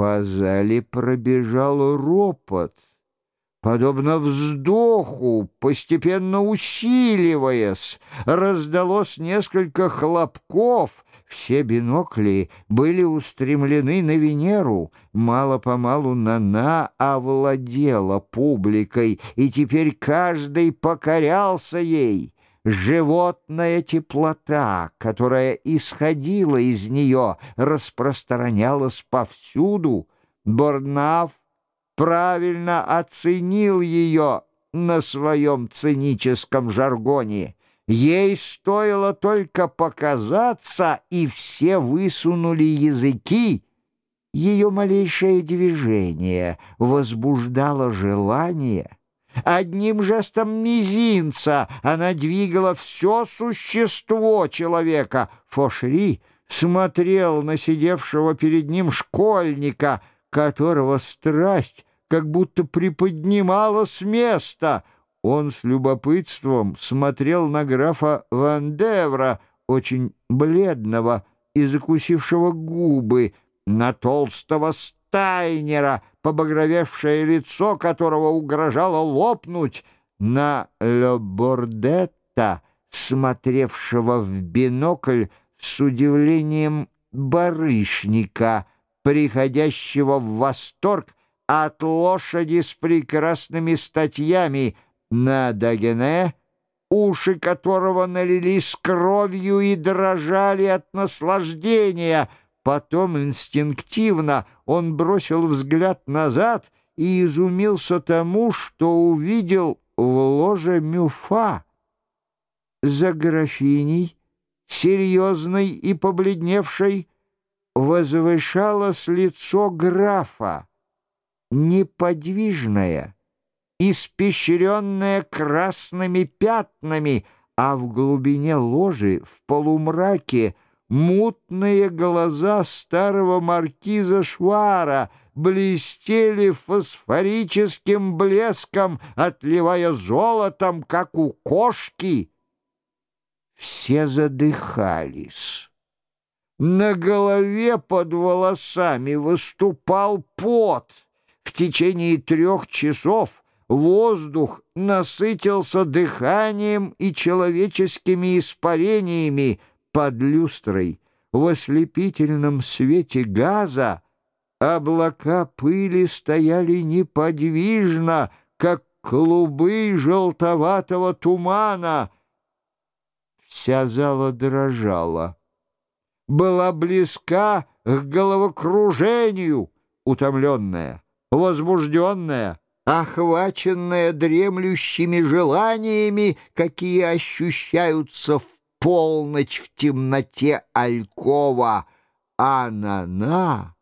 По зале пробежал ропот, подобно вздоху, постепенно усиливаясь. Раздалось несколько хлопков — все бинокли были устремлены на Венеру. Мало-помалу Нана овладела публикой, и теперь каждый покорялся ей. Животная теплота, которая исходила из нее, распространялась повсюду. Борнаф правильно оценил ее на своем циническом жаргоне — Ей стоило только показаться, и все высунули языки. Ее малейшее движение возбуждало желание. Одним жестом мизинца она двигала все существо человека. Фошри смотрел на сидевшего перед ним школьника, которого страсть как будто приподнимала с места — он с любопытством смотрел на графа Вандевра, очень бледного и закусившего губы, на толстого Стайнера, побагровевшее лицо которого угрожало лопнуть, на Лебордетта, смотревшего в бинокль с удивлением барышника, приходящего в восторг от лошади с прекрасными статьями — на Дагене, уши которого налились кровью и дрожали от наслаждения. Потом инстинктивно он бросил взгляд назад и изумился тому, что увидел в ложе Мюфа. За графиней, серьезной и побледневшей, возвышалось лицо графа, неподвижное, испещренная красными пятнами, а в глубине ложи, в полумраке, мутные глаза старого маркиза Швара блестели фосфорическим блеском, отливая золотом, как у кошки. Все задыхались. На голове под волосами выступал пот. В течение трех часов Воздух насытился дыханием и человеческими испарениями под люстрой. В ослепительном свете газа облака пыли стояли неподвижно, как клубы желтоватого тумана. Вся зала дрожала, была близка к головокружению, утомленная, возбужденная, охваченная дремлющими желаниями, какие ощущаются в полночь в темноте Алькова, а Нана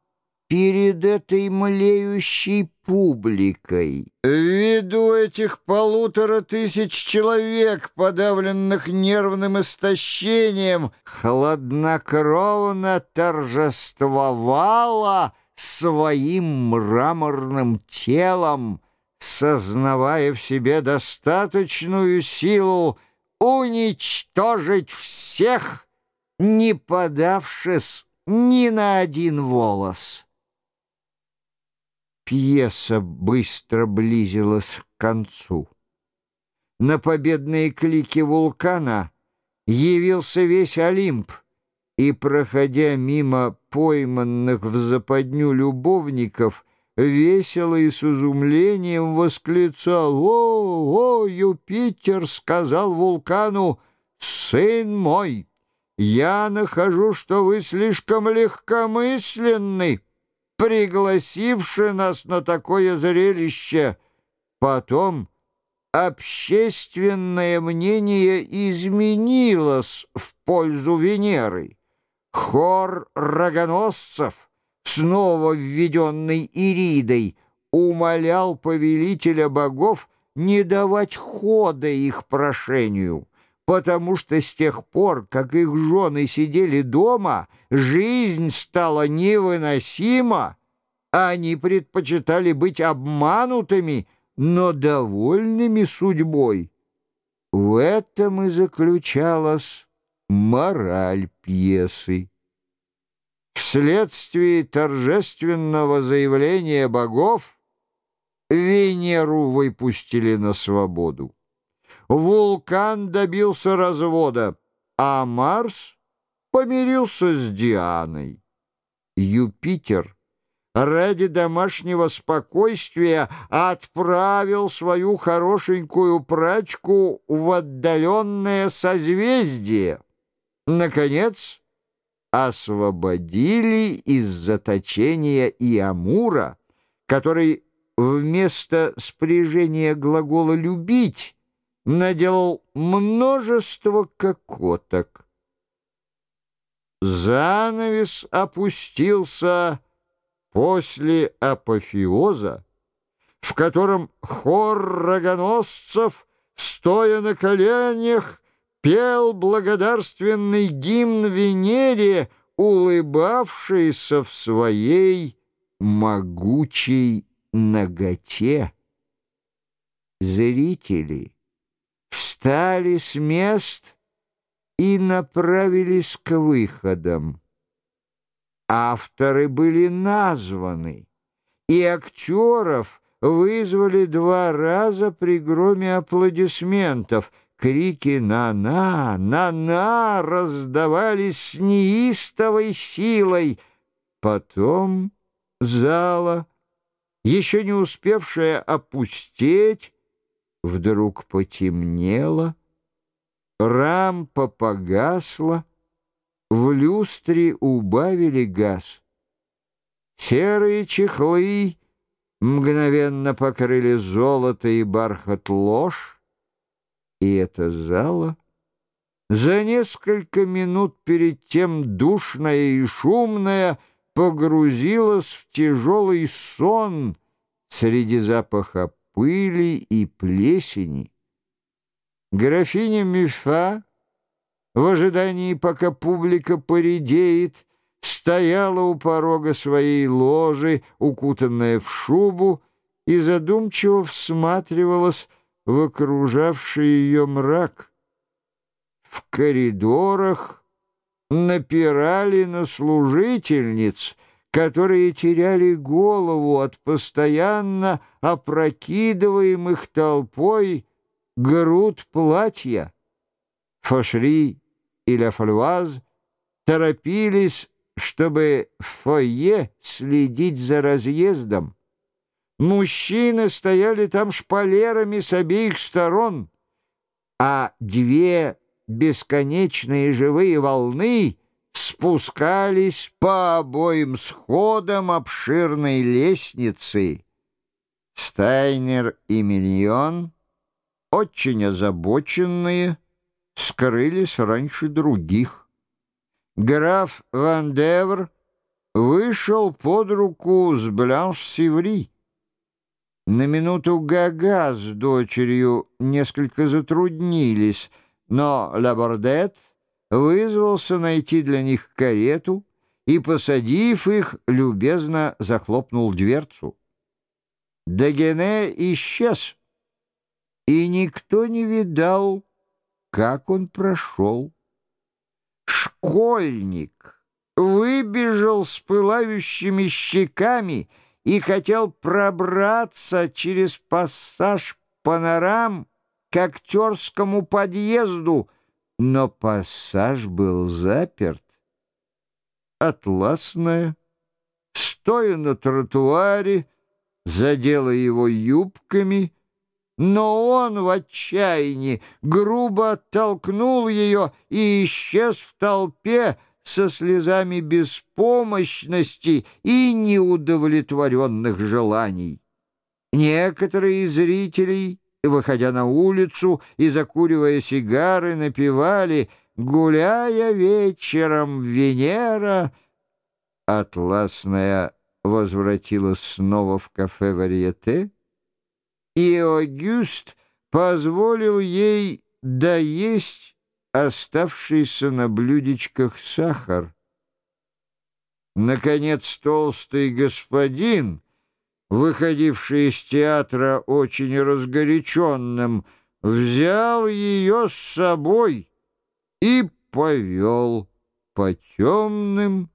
перед этой млеющей публикой. Ввиду этих полутора тысяч человек, подавленных нервным истощением, хладнокровно торжествовала своим мраморным телом, сознавая в себе достаточную силу уничтожить всех, не подавшись ни на один волос. Пьеса быстро близилась к концу. На победные клики вулкана явился весь Олимп, и, проходя мимо пойманных в западню любовников, весело и с изумлением восклицал «О, о, Юпитер!» — сказал вулкану «Сын мой, я нахожу, что вы слишком легкомысленны, пригласивши нас на такое зрелище». Потом общественное мнение изменилось в пользу Венеры. Хор рогоносцев — снова введенный Иридой, умолял повелителя богов не давать хода их прошению, потому что с тех пор, как их жены сидели дома, жизнь стала невыносима, они предпочитали быть обманутыми, но довольными судьбой. В этом и заключалась мораль пьесы. Вследствие торжественного заявления богов Венеру выпустили на свободу. Вулкан добился развода, а Марс помирился с Дианой. Юпитер ради домашнего спокойствия отправил свою хорошенькую прачку в отдаленное созвездие. Наконец, освободили из заточения Иамура, который вместо спряжения глагола «любить» наделал множество кокоток. Занавес опустился после апофеоза, в котором хор рогоносцев, стоя на коленях, пел благодарственный гимн Венере, улыбавшейся в своей могучей ноготе. Зрители встали с мест и направились к выходам. Авторы были названы, и актеров вызвали два раза при громе аплодисментов. Крики «На-на! На-на!» раздавались с неистовой силой. Потом зала, еще не успевшая опустеть, вдруг потемнела, рампа погасла, в люстре убавили газ. Серые чехлы мгновенно покрыли золото и бархат ложь, и эта зала за несколько минут перед тем душная и шумная погрузилась в тяжелый сон среди запаха пыли и плесени. Графиня Мюфа в ожидании, пока публика поредеет, стояла у порога своей ложи, укутанная в шубу, и задумчиво всматривалась в окружавший ее мрак. В коридорах напирали на служительниц, которые теряли голову от постоянно опрокидываемых толпой груд платья. Фошри и Ля торопились, чтобы в фойе следить за разъездом. Мужчины стояли там шпалерами с обеих сторон, а две бесконечные живые волны спускались по обоим сходам обширной лестницы. Стайнер и Миллион, очень озабоченные, скрылись раньше других. Граф Ван Девр вышел под руку с Бланш-Севри. На минуту Гага с дочерью несколько затруднились, но Лабордет вызвался найти для них карету и, посадив их, любезно захлопнул дверцу. Дагене исчез, и никто не видал, как он прошел. Школьник выбежал с пылающими щеками и хотел пробраться через пассаж панорам к актерскому подъезду, но пассаж был заперт. Атласная, стоя на тротуаре, задела его юбками — но он в отчаянии грубо оттолкнул ее и исчез в толпе со слезами беспомощности и неудовлетворенных желаний. Некоторые из зрителей, выходя на улицу и закуривая сигары, напевали «Гуляя вечером, Венера», атласная возвратилась снова в кафе «Варьете», и Огюст позволил ей доесть оставшийся на блюдечках сахар. Наконец толстый господин, выходивший из театра очень разгоряченным, взял ее с собой и повел по темным,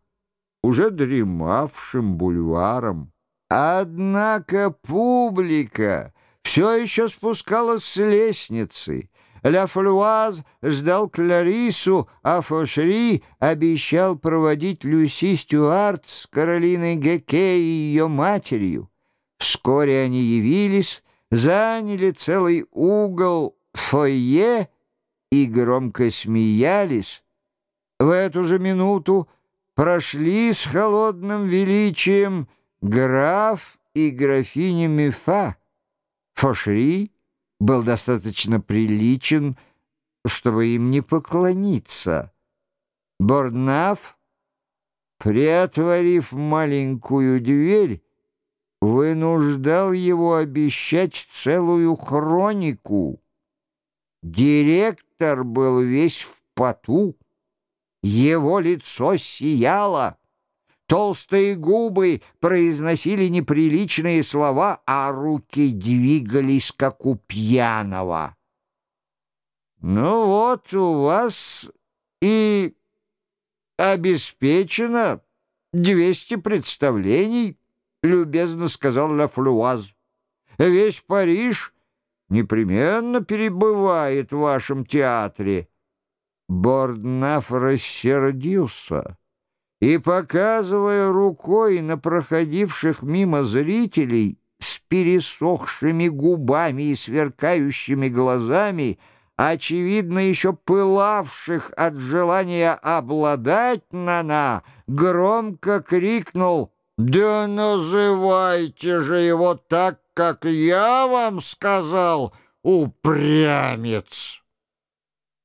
уже дремавшим бульваром. Однако публика все еще спускалась с лестницы. Ля Флюаз ждал Кларису, а Фошри обещал проводить Люси Стюарт с Каролиной Геке и ее матерью. Вскоре они явились, заняли целый угол фойе и громко смеялись. В эту же минуту прошли с холодным величием граф и графиня Мефа. Фошри был достаточно приличен, чтобы им не поклониться. Борднаф, приотворив маленькую дверь, вынуждал его обещать целую хронику. Директор был весь в поту, его лицо сияло, толстые губы произносили неприличные слова, а руки двигались, как у пьяного. «Ну вот у вас и обеспечено двести представлений», — любезно сказал Ла Флуаз. «Весь Париж непременно перебывает в вашем театре». Борднаф рассердился и, показывая рукой на проходивших мимо зрителей с пересохшими губами и сверкающими глазами, очевидно, еще пылавших от желания обладать Нана, громко крикнул «Да называйте же его так, как я вам сказал, упрямец!»